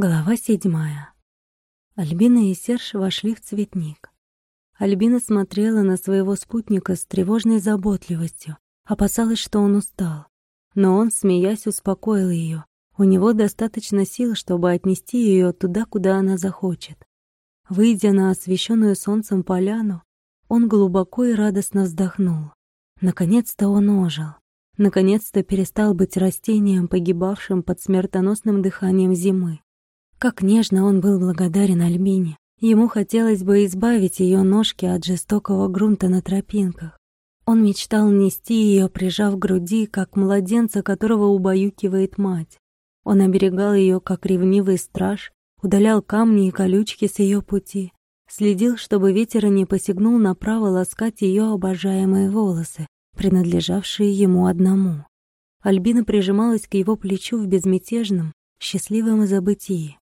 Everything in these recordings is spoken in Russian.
Глава седьмая. Альбина и Серж вошли в цветник. Альбина смотрела на своего спутника с тревожной заботливостью, опасалась, что он устал. Но он, смеясь, успокоил ее. У него достаточно сил, чтобы отнести ее туда, куда она захочет. Выйдя на освещенную солнцем поляну, он глубоко и радостно вздохнул. Наконец-то он ожил. Наконец-то перестал быть растением, погибавшим под смертоносным дыханием зимы. Как нежно он был благодарен Альбине. Ему хотелось бы избавить ее ножки от жестокого грунта на тропинках. Он мечтал нести ее, прижав к груди, как младенца, которого убаюкивает мать. Он оберегал ее, как ревнивый страж, удалял камни и колючки с ее пути, следил, чтобы ветер не посягнул направо ласкать ее обожаемые волосы, принадлежавшие ему одному. Альбина прижималась к его плечу в безмятежном, счастливом забытии.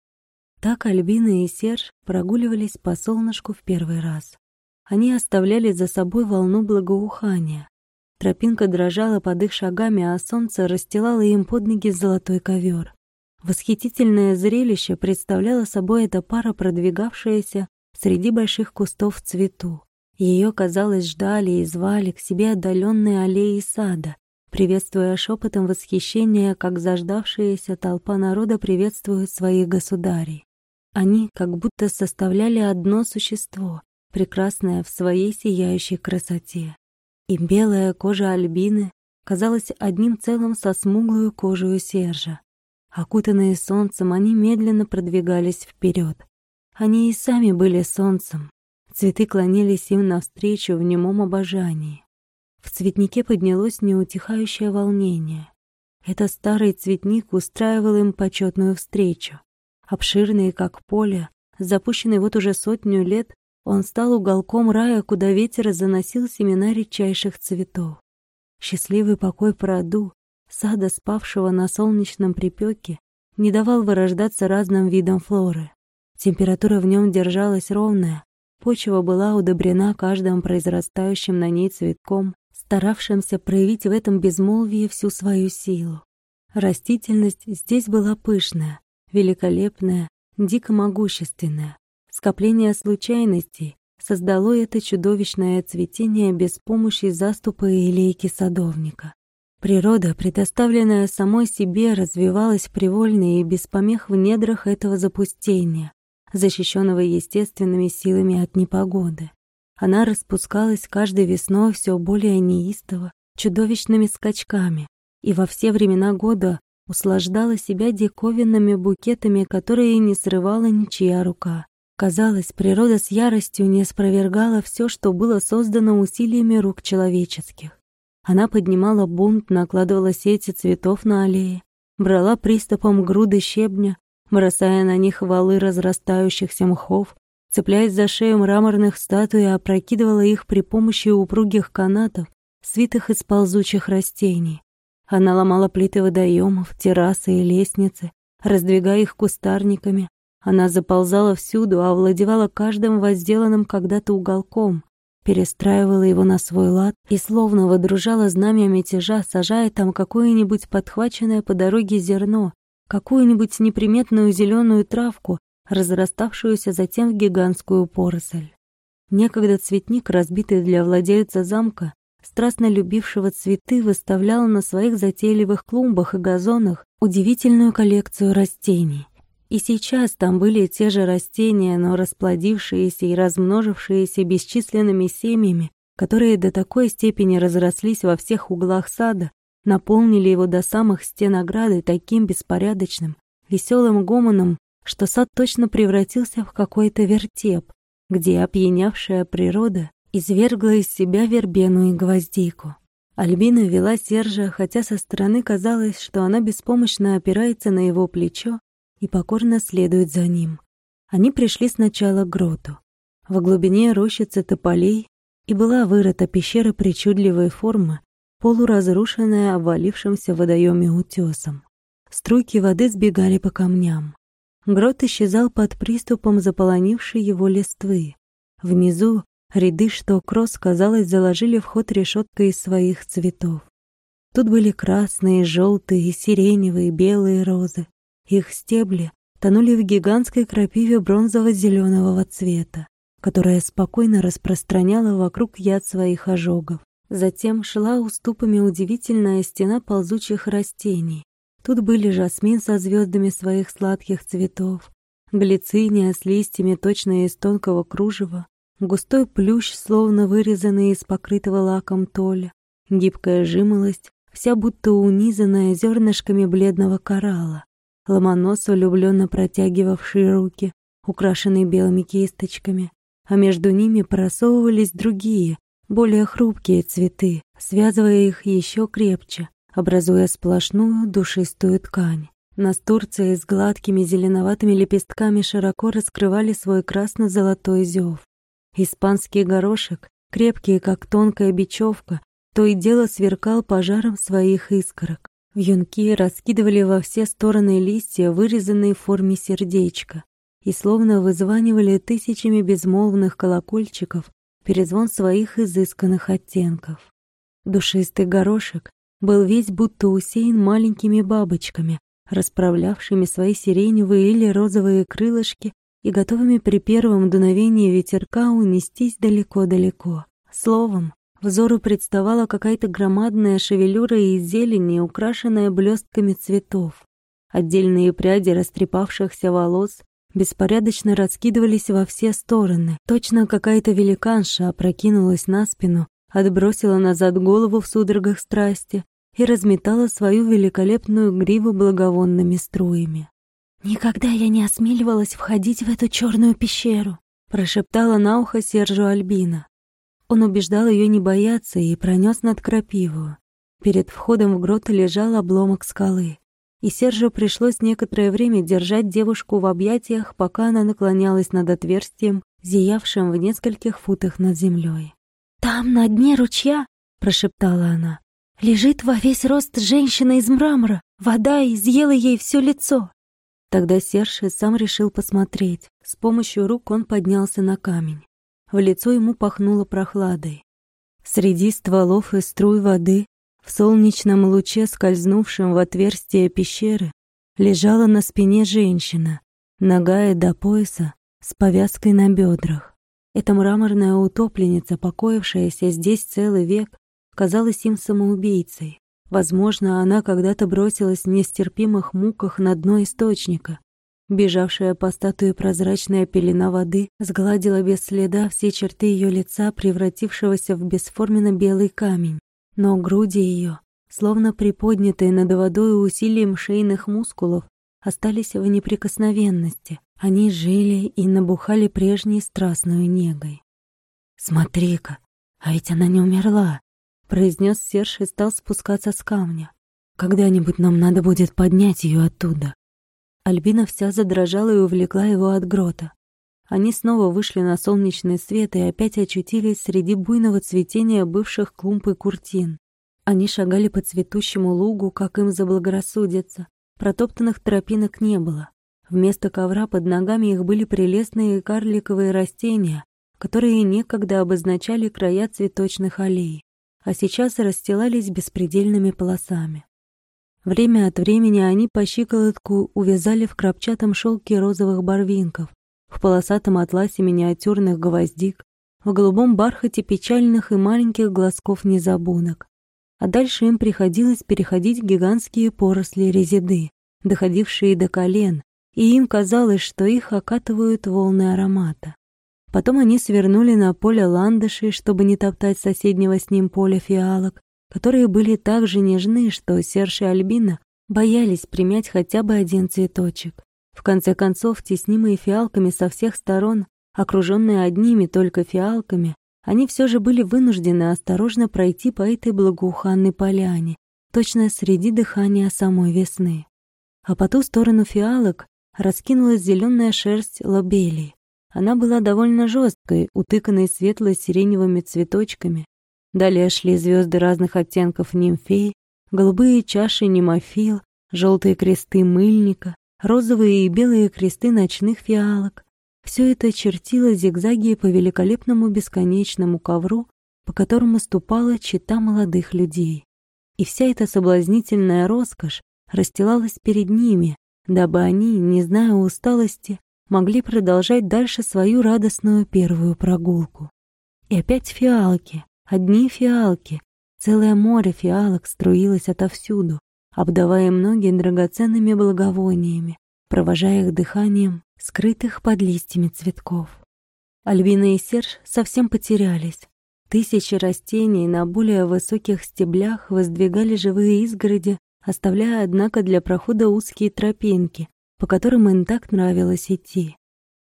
Так Альбина и Серж прогуливались по солнышку в первый раз. Они оставляли за собой волну благоухания. Тропинка дрожала под их шагами, а солнце расстилало им под ноги золотой ковер. Восхитительное зрелище представляло собой эта пара, продвигавшаяся среди больших кустов в цвету. Ее, казалось, ждали и звали к себе отдаленные аллеи сада, приветствуя шепотом восхищения, как заждавшаяся толпа народа приветствует своих государей. Они как будто составляли одно существо, прекрасное в своей сияющей красоте. И белая кожа Альбины казалась одним целым со смуглую кожей Сержа. Окутанные солнцем, они медленно продвигались вперед. Они и сами были солнцем. Цветы клонились им навстречу в немом обожании. В цветнике поднялось неутихающее волнение. Это старый цветник устраивал им почетную встречу. Обширный, как поле, запущенный вот уже сотню лет, он стал уголком рая, куда ветер заносил семена редчайших цветов. Счастливый покой праду, сада, спавшего на солнечном припеке, не давал вырождаться разным видам флоры. Температура в нем держалась ровная, почва была удобрена каждым произрастающим на ней цветком, старавшимся проявить в этом безмолвии всю свою силу. Растительность здесь была пышная, великолепное, дико могущественное. Скопление случайностей создало это чудовищное цветение без помощи заступа и лейки садовника. Природа, предоставленная самой себе, развивалась привольно и без помех в недрах этого запустения, защищенного естественными силами от непогоды. Она распускалась каждой весной все более неистово, чудовищными скачками, и во все времена года услаждала себя диковинными букетами, которые не срывала ничья рука. Казалось, природа с яростью не спровергала все, что было создано усилиями рук человеческих. Она поднимала бунт, накладывала сети цветов на аллеи, брала приступом груды щебня, бросая на них валы разрастающихся мхов, цепляясь за шею мраморных статуй и опрокидывала их при помощи упругих канатов, свитых из ползучих растений. Она ломала плиты водоемов, террасы и лестницы, раздвигая их кустарниками. Она заползала всюду, овладевала каждым возделанным когда-то уголком, перестраивала его на свой лад и словно водружала знамя мятежа, сажая там какое-нибудь подхваченное по дороге зерно, какую-нибудь неприметную зеленую травку, разраставшуюся затем в гигантскую поросль. Некогда цветник, разбитый для владельца замка, страстно любившего цветы, выставлял на своих затейливых клумбах и газонах удивительную коллекцию растений. И сейчас там были те же растения, но расплодившиеся и размножившиеся бесчисленными семьями, которые до такой степени разрослись во всех углах сада, наполнили его до самых стен ограды таким беспорядочным, веселым гомоном, что сад точно превратился в какой-то вертеп, где опьянявшая природа извергла из себя вербену и гвоздику. Альбина вела Сержа, хотя со стороны казалось, что она беспомощно опирается на его плечо и покорно следует за ним. Они пришли сначала к гроту. Во глубине рощицы тополей и была вырыта пещера причудливой формы, полуразрушенная обвалившимся в водоеме утесом. Струйки воды сбегали по камням. Грот исчезал под приступом заполонившей его листвы. Внизу Ряды, что кросс, казалось, заложили в ход решеткой из своих цветов. Тут были красные, желтые, сиреневые, белые розы. Их стебли, тонули в гигантской крапиве бронзово-зеленого цвета, которая спокойно распространяла вокруг яд своих ожогов. Затем шла уступами удивительная стена ползучих растений. Тут были жасмин со звездами своих сладких цветов, глициния с листьями точно из тонкого кружева, густой плющ, словно вырезанный из покрытого лаком толя, гибкая жимолость, вся будто унизанная зернышками бледного коралла, ломонос, влюбленно протягивавший руки, украшенные белыми кисточками, а между ними просовывались другие, более хрупкие цветы, связывая их еще крепче, образуя сплошную душистую ткань. Настурции с гладкими зеленоватыми лепестками широко раскрывали свой красно-золотой зев. Испанский горошек, крепкий, как тонкая бечевка, то и дело сверкал пожаром своих искорок. Вьюнки раскидывали во все стороны листья, вырезанные в форме сердечка, и словно вызванивали тысячами безмолвных колокольчиков перезвон своих изысканных оттенков. Душистый горошек был весь будто усеян маленькими бабочками, расправлявшими свои сиреневые или розовые крылышки и готовыми при первом дуновении ветерка унестись далеко-далеко. Словом, Взору представала какая-то громадная шевелюра из зелени, украшенная блестками цветов. Отдельные пряди растрепавшихся волос беспорядочно раскидывались во все стороны. Точно какая-то великанша опрокинулась на спину, отбросила назад голову в судорогах страсти и разметала свою великолепную гриву благовонными струями. «Никогда я не осмеливалась входить в эту черную пещеру», прошептала на ухо Сержу Альбина. Он убеждал ее не бояться и пронес над крапиву. Перед входом в грот лежал обломок скалы, и Сержу пришлось некоторое время держать девушку в объятиях, пока она наклонялась над отверстием, зиявшим в нескольких футах над землей. «Там, на дне ручья», — прошептала она, — «лежит во весь рост женщина из мрамора. Вода изъела ей все лицо». Тогда Серж сам решил посмотреть. С помощью рук он поднялся на камень. В лицо ему пахнуло прохладой. Среди стволов и струй воды, в солнечном луче, скользнувшем в отверстие пещеры, лежала на спине женщина, ногая до пояса, с повязкой на бедрах. Эта мраморная утопленница, покоившаяся здесь целый век, казалась им самоубийцей. Возможно, она когда-то бросилась в нестерпимых муках на дно источника, Бежавшая по статуе прозрачная пелена воды сгладила без следа все черты ее лица, превратившегося в бесформенно белый камень. Но груди ее, словно приподнятые над водой усилием шейных мускулов, остались в неприкосновенности. Они жили и набухали прежней страстной негой. «Смотри-ка, а ведь она не умерла», — произнес Серж и стал спускаться с камня. «Когда-нибудь нам надо будет поднять ее оттуда». Альбина вся задрожала и увлекла его от грота. Они снова вышли на солнечный свет и опять очутились среди буйного цветения бывших клумб и куртин. Они шагали по цветущему лугу, как им заблагорассудится. Протоптанных тропинок не было. Вместо ковра под ногами их были прелестные карликовые растения, которые некогда обозначали края цветочных аллей, а сейчас расстилались беспредельными полосами. Время от времени они по щиколотку увязали в крапчатом шелке розовых барвинков, в полосатом атласе миниатюрных гвоздик, в голубом бархате печальных и маленьких глазков незабунок. А дальше им приходилось переходить гигантские поросли резиды, доходившие до колен, и им казалось, что их окатывают волны аромата. Потом они свернули на поле ландышей, чтобы не топтать соседнего с ним поля фиалок, которые были так же нежны, что Серж и Альбина боялись примять хотя бы один цветочек. В конце концов, теснимые фиалками со всех сторон, окруженные одними только фиалками, они все же были вынуждены осторожно пройти по этой благоуханной поляне, точно среди дыхания самой весны. А по ту сторону фиалок раскинулась зеленая шерсть лобелии. Она была довольно жесткой, утыканной светло-сиреневыми цветочками, Далее шли звезды разных оттенков нимфей, голубые чаши немофил, желтые кресты мыльника, розовые и белые кресты ночных фиалок. Все это чертило зигзаги по великолепному бесконечному ковру, по которому ступала чита молодых людей. И вся эта соблазнительная роскошь расстилалась перед ними, дабы они, не зная усталости, могли продолжать дальше свою радостную первую прогулку. И опять фиалки, одни фиалки, целое море фиалок струилось отовсюду, обдавая ноги драгоценными благовониями, провожая их дыханием, скрытых под листьями цветков. Альбина и Серж совсем потерялись. Тысячи растений на более высоких стеблях воздвигали живые изгороди, оставляя, однако, для прохода узкие тропинки, по которым им так нравилось идти.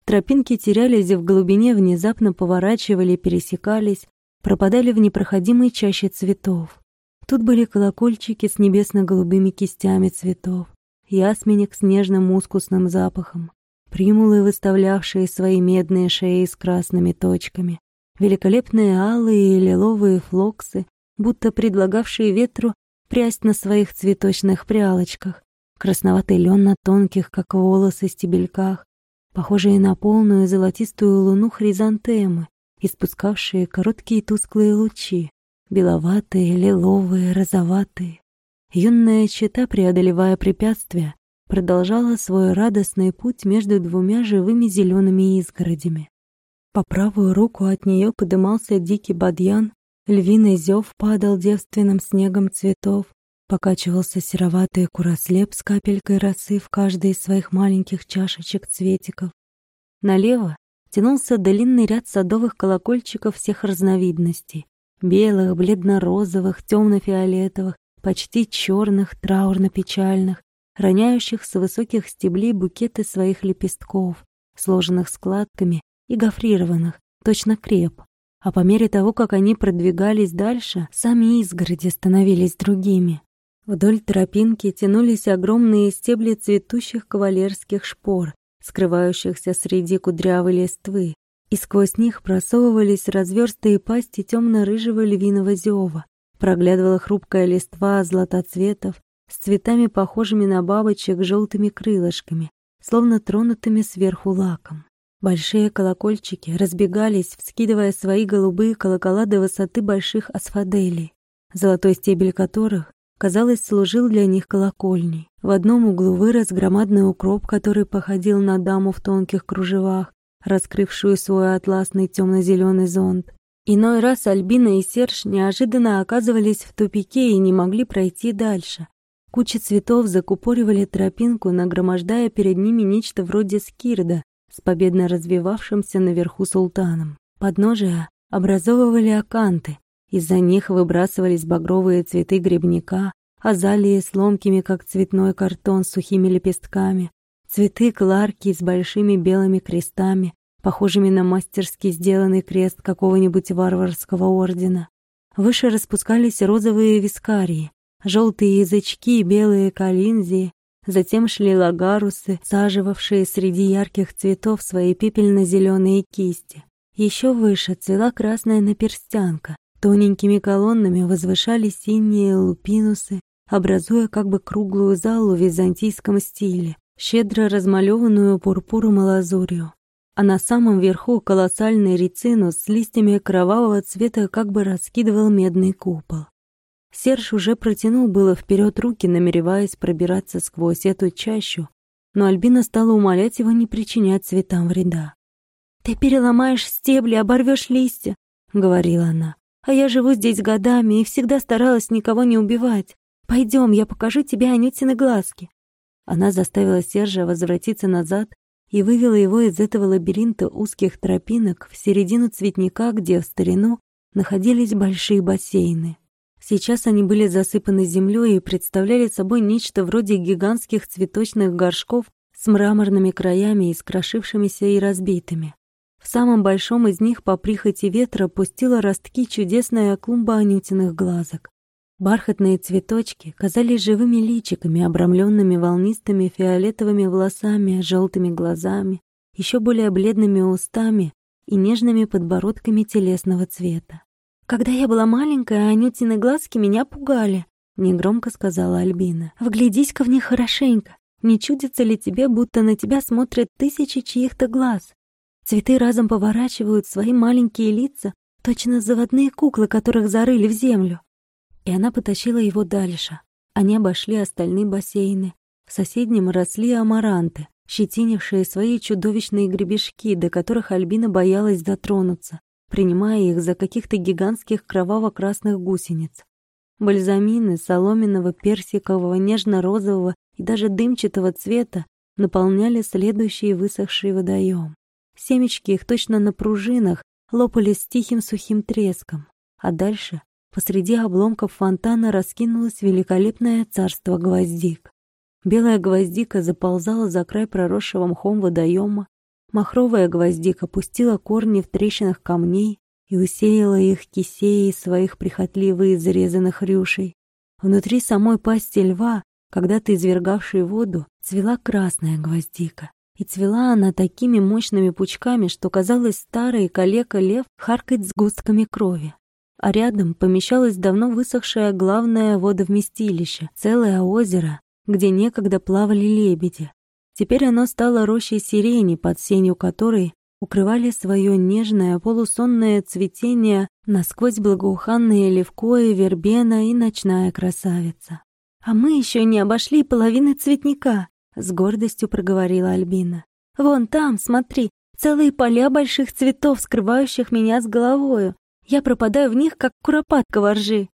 Тропинки терялись в глубине, внезапно поворачивали, пересекались, пропадали в непроходимой чаще цветов. Тут были колокольчики с небесно-голубыми кистями цветов, ясменник с нежным мускусным запахом, примулы, выставлявшие свои медные шеи с красными точками, великолепные алые и лиловые флоксы, будто предлагавшие ветру прясть на своих цветочных прялочках, красноватый лен на тонких, как волосы, стебельках, похожие на полную золотистую луну хризантемы, испускавшие короткие тусклые лучи, беловатые, лиловые, розоватые. Юная чета, преодолевая препятствия, продолжала свой радостный путь между двумя живыми зелеными изгородями. По правую руку от нее подымался дикий бадьян, львиный зев падал девственным снегом цветов, покачивался сероватый курослеп с капелькой росы в каждой из своих маленьких чашечек цветиков. Налево тянулся длинный ряд садовых колокольчиков всех разновидностей. Белых, бледно-розовых, темно-фиолетовых, почти черных, траурно-печальных, роняющих с высоких стеблей букеты своих лепестков, сложенных складками и гофрированных, точно креп. А по мере того, как они продвигались дальше, сами изгороди становились другими. Вдоль тропинки тянулись огромные стебли цветущих кавалерских шпор, скрывающихся среди кудрявой листвы, и сквозь них просовывались разверстые пасти темно-рыжего львиного зева. Проглядывала хрупкая листва златоцветов с цветами, похожими на бабочек, желтыми крылышками, словно тронутыми сверху лаком. Большие колокольчики разбегались, вскидывая свои голубые колокола до высоты больших асфаделей, золотой стебель которых, казалось, служил для них колокольней. В одном углу вырос громадный укроп, который походил на даму в тонких кружевах, раскрывшую свой атласный темно-зеленый зонт. Иной раз Альбина и Серж неожиданно оказывались в тупике и не могли пройти дальше. Кучи цветов закупоривали тропинку, нагромождая перед ними нечто вроде скирда, с победно развивавшимся наверху султаном. Подножия образовывали аканты, из-за них выбрасывались багровые цветы грибника, азалии с ломкими, как цветной картон, сухими лепестками, цветы кларки с большими белыми крестами, похожими на мастерски сделанный крест какого-нибудь варварского ордена. Выше распускались розовые вискарии, желтые язычки, белые калинзии, Затем шли лагарусы, саживавшие среди ярких цветов свои пепельно-зеленые кисти. Еще выше цвела красная наперстянка. Тоненькими колоннами возвышались синие лупинусы, образуя как бы круглую залу в византийском стиле, щедро размалеванную пурпуром и лазурью. А на самом верху колоссальный рицинус с листьями кровавого цвета как бы раскидывал медный купол. Серж уже протянул было вперед руки, намереваясь пробираться сквозь эту чащу, но Альбина стала умолять его не причинять цветам вреда. «Ты переломаешь стебли, оборвешь листья», — говорила она. «А я живу здесь годами и всегда старалась никого не убивать. Пойдем, я покажу тебе Анютины глазки». Она заставила Сержа возвратиться назад и вывела его из этого лабиринта узких тропинок в середину цветника, где в старину находились большие бассейны. Сейчас они были засыпаны землей и представляли собой нечто вроде гигантских цветочных горшков с мраморными краями, искрошившимися и разбитыми. В самом большом из них по прихоти ветра пустила ростки чудесная клумба анютиных глазок. Бархатные цветочки казались живыми личиками, обрамленными волнистыми фиолетовыми волосами, желтыми глазами, еще более бледными устами и нежными подбородками телесного цвета. «Когда я была маленькая, Анютины глазки меня пугали», — негромко сказала Альбина. «Вглядись-ка в них хорошенько. Не чудится ли тебе, будто на тебя смотрят тысячи чьих-то глаз? Цветы разом поворачивают свои маленькие лица, точно заводные куклы, которых зарыли в землю». И она потащила его дальше. Они обошли остальные бассейны, В соседнем росли амаранты, щетинившие свои чудовищные гребешки, до которых Альбина боялась дотронуться, принимая их за каких-то гигантских кроваво-красных гусениц. Бальзамины соломенного, персикового, нежно-розового и даже дымчатого цвета наполняли следующий высохший водоем. Семечки их точно на пружинах лопались с тихим сухим треском, а дальше посреди обломков фонтана раскинулось великолепное царство гвоздик. Белая гвоздика заползала за край проросшего мхом водоема, махровая гвоздика пустила корни в трещинах камней и усеяла их кисеей своих прихотливо изрезанных рюшей. Внутри самой пасти льва, когда-то извергавшей воду, цвела красная гвоздика. И цвела она такими мощными пучками, что казалось старый калека-лев харкать сгустками крови. А рядом помещалось давно высохшее главное водовместилище, целое озеро, где некогда плавали лебеди. Теперь оно стало рощей сирени, под сенью которой укрывали свое нежное полусонное цветение насквозь благоуханные левкои, вербена и ночная красавица. «А мы еще не обошли половины цветника», — с гордостью проговорила Альбина. «Вон там, смотри, целые поля больших цветов, скрывающих меня с головою. Я пропадаю в них, как куропатка во ржи».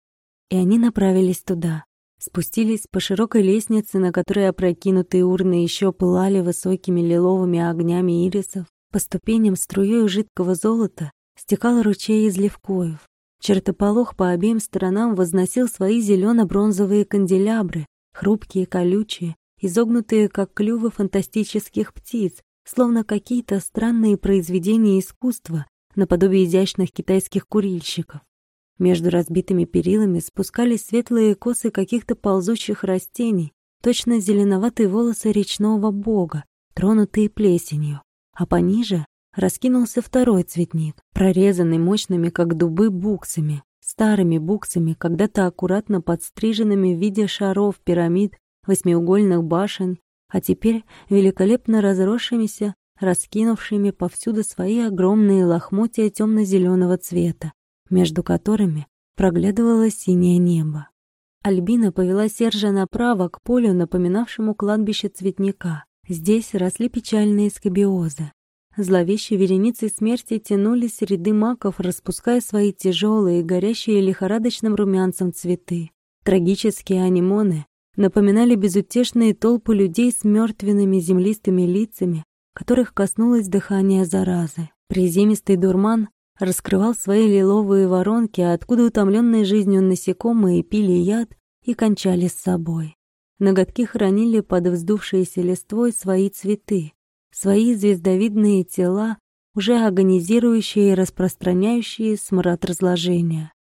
И они направились туда. Спустились по широкой лестнице, на которой опрокинутые урны еще пылали высокими лиловыми огнями ирисов. По ступеням струей жидкого золота стекал ручей из левкоев. Чертополох по обеим сторонам возносил свои зелено-бронзовые канделябры, хрупкие, колючие, изогнутые, как клювы фантастических птиц, словно какие-то странные произведения искусства, наподобие изящных китайских курильщиков. Между разбитыми перилами спускались светлые косы каких-то ползучих растений, точно зеленоватые волосы речного бога, тронутые плесенью а пониже раскинулся второй цветник, прорезанный мощными, как дубы, буксами, старыми буксами, когда-то аккуратно подстриженными в виде шаров, пирамид, восьмиугольных башен, а теперь великолепно разросшимися, раскинувшими повсюду свои огромные лохмотья темно-зеленого цвета, между которыми проглядывало синее небо. Альбина повела Сержа направо к полю, напоминавшему кладбище цветника. Здесь росли печальные скобиозы. Зловещей вереницей смерти тянулись ряды маков, распуская свои тяжелые, горящие лихорадочным румянцем цветы. Трагические анимоны напоминали безутешные толпы людей с мертвенными землистыми лицами, которых коснулось дыхание заразы. Приземистый дурман раскрывал свои лиловые воронки, откуда утомленные жизнью насекомые пили яд и кончали с собой. Ноготки хранили под вздувшейся листвой свои цветы, свои звездовидные тела, уже агонизирующие и распространяющие смрад разложения.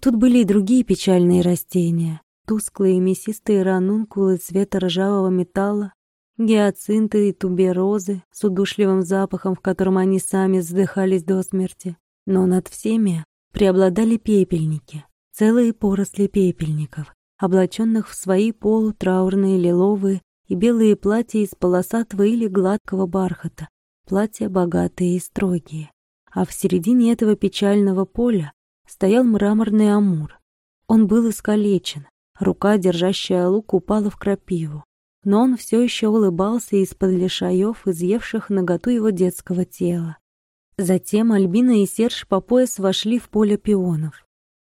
Тут были и другие печальные растения, тусклые мясистые ранункулы цвета ржавого металла, гиацинты и туберозы с удушливым запахом, в котором они сами вздыхались до смерти. Но над всеми преобладали пепельники, целые поросли пепельников, облаченных в свои полутраурные лиловые и белые платья из полосатого или гладкого бархата, платья богатые и строгие. А в середине этого печального поля стоял мраморный амур. Он был искалечен, рука, держащая лук, упала в крапиву. Но он все еще улыбался из-под лишаев, изъевших наготу его детского тела. Затем Альбина и Серж по пояс вошли в поле пионов.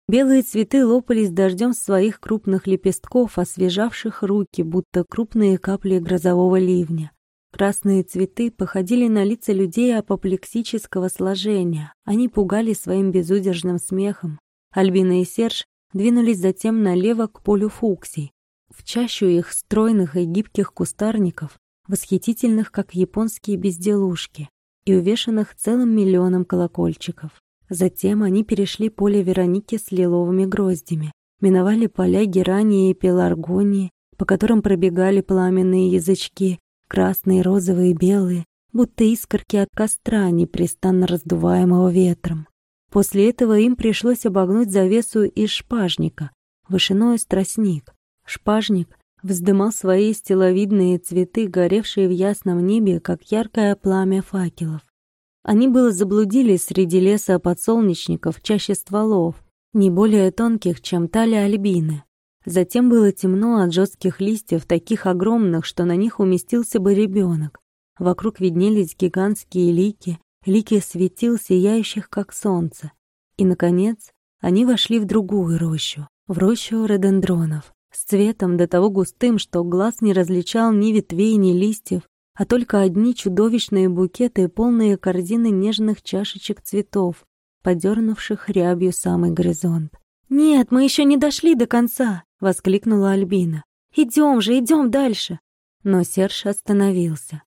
Белые цветы лопались дождем своих крупных лепестков, освежавших руки, будто крупные капли грозового ливня. Красные цветы походили на лица людей апоплексического сложения. Они пугали своим безудержным смехом. Альбина и Серж двинулись затем налево к полю фуксий. В чащу их стройных и гибких кустарников, восхитительных, как японские безделушки, и увешанных целым миллионом колокольчиков. Затем они перешли поле Вероники с лиловыми гроздями, миновали поля герани и пеларгонии, по которым пробегали пламенные язычки, красные, розовые, белые, будто искорки от костра, непрестанно раздуваемого ветром. После этого им пришлось обогнуть завесу из шпажника, вышиною тростник. Шпажник вздымал свои стеловидные цветы, горевшие в ясном небе, как яркое пламя факелов. Они было заблудились среди леса подсолнечников, чаще стволов, не более тонких, чем талия альбины. Затем было темно от жестких листьев, таких огромных, что на них уместился бы ребенок. Вокруг виднелись гигантские лики, лики светил, сияющих как солнце. И, наконец, они вошли в другую рощу, в рощу рододендронов, с цветом до того густым, что глаз не различал ни ветвей, ни листьев, а только одни чудовищные букеты, полные корзины нежных чашечек цветов, подернувших рябью самый горизонт. «Нет, мы еще не дошли до конца!» — воскликнула Альбина. «Идем же, идем дальше!» Но Серж остановился.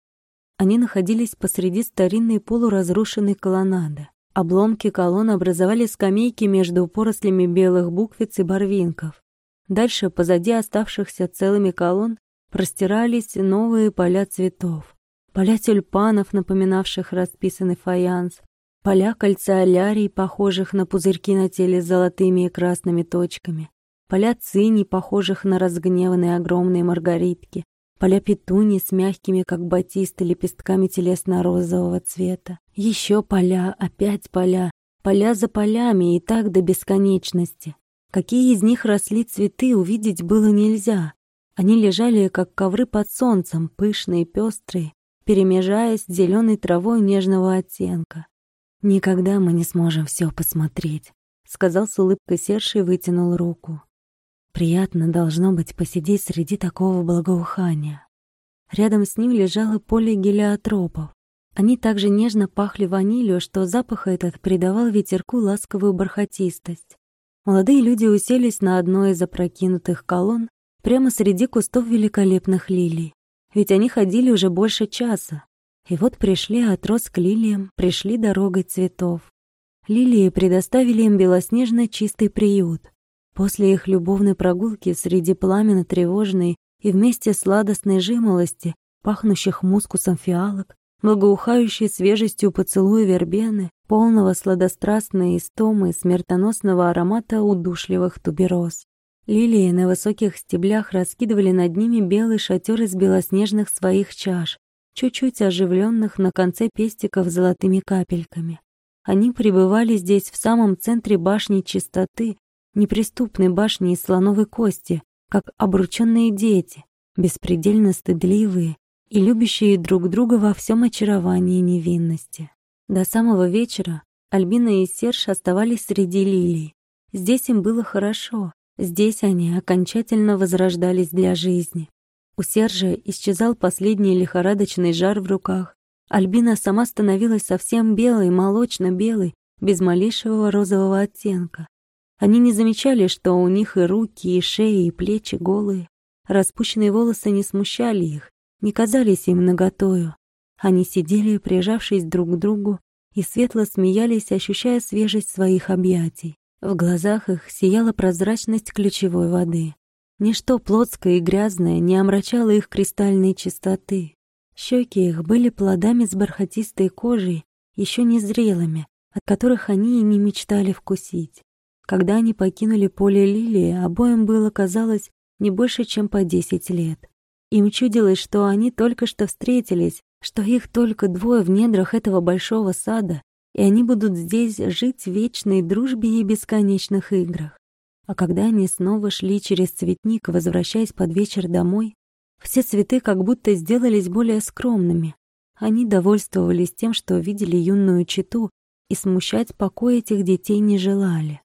Они находились посреди старинной полуразрушенной колоннады. Обломки колонн образовали скамейки между порослями белых буквиц и барвинков. Дальше, позади оставшихся целыми колонн, простирались новые поля цветов. Поля тюльпанов, напоминавших расписанный фаянс, поля кольца алярий, похожих на пузырьки на теле с золотыми и красными точками, поля циней, похожих на разгневанные огромные маргаритки, поля петуни с мягкими, как батисты, лепестками телесно-розового цвета, еще поля, опять поля, поля за полями и так до бесконечности. Какие из них росли цветы, увидеть было нельзя. Они лежали, как ковры под солнцем, пышные, пестрые, перемежаясь зеленой травой нежного оттенка. «Никогда мы не сможем все посмотреть», — сказал с улыбкой Серж и вытянул руку. «Приятно должно быть посидеть среди такого благоухания». Рядом с ним лежало поле гелиотропов. Они также нежно пахли ванилью, что запах этот придавал ветерку ласковую бархатистость. Молодые люди уселись на одной из опрокинутых колонн прямо среди кустов великолепных лилий. Ведь они ходили уже больше часа. И вот пришли отрос к лилиям, пришли дорогой цветов. Лилии предоставили им белоснежно чистый приют. После их любовной прогулки среди пламена тревожной и вместе сладостной жимолости, пахнущих мускусом фиалок, благоухающей свежестью поцелуя вербены, полного сладострастной истомы смертоносного аромата удушливых тубероз. Лилии на высоких стеблях раскидывали над ними белый шатер из белоснежных своих чаш, чуть-чуть оживленных на конце пестиков золотыми капельками. Они пребывали здесь в самом центре башни чистоты, неприступной башни из слоновой кости, как обрученные дети, беспредельно стыдливые и любящие друг друга во всем очаровании невинности. До самого вечера Альбина и Серж оставались среди лилий. Здесь им было хорошо, здесь они окончательно возрождались для жизни. У Сержа исчезал последний лихорадочный жар в руках. Альбина сама становилась совсем белой, молочно-белой, без малейшего розового оттенка. Они не замечали, что у них и руки, и шеи, и плечи голые. Распущенные волосы не смущали их, не казались им наготою. Они сидели, прижавшись друг к другу, и светло смеялись, ощущая свежесть своих объятий. В глазах их сияла прозрачность ключевой воды. Ничто плотское и грязное не омрачало их кристальной чистоты. Щеки их были плодами с бархатистой кожей, еще незрелыми, от которых они и не мечтали вкусить. Когда они покинули поле лилии, обоим было, казалось, не больше, чем по десять лет. Им чудилось, что они только что встретились, что их только двое в недрах этого большого сада, и они будут здесь жить в вечной дружбе и бесконечных играх. А когда они снова шли через цветник, возвращаясь под вечер домой, все цветы как будто сделались более скромными. Они довольствовались тем, что видели юную читу, и смущать покой этих детей не желали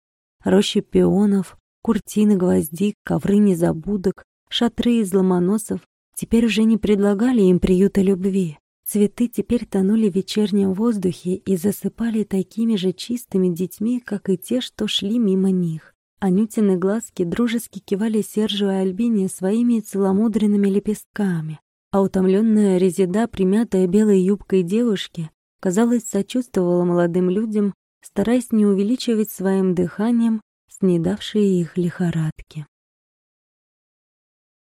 рощи пионов, куртины гвоздик, ковры незабудок, шатры из ломоносов теперь уже не предлагали им приюта любви. Цветы теперь тонули в вечернем воздухе и засыпали такими же чистыми детьми, как и те, что шли мимо них. Анютины глазки дружески кивали Сержу и Альбине своими целомудренными лепестками, а утомленная резида, примятая белой юбкой девушки, казалось, сочувствовала молодым людям стараясь не увеличивать своим дыханием снедавшие их лихорадки.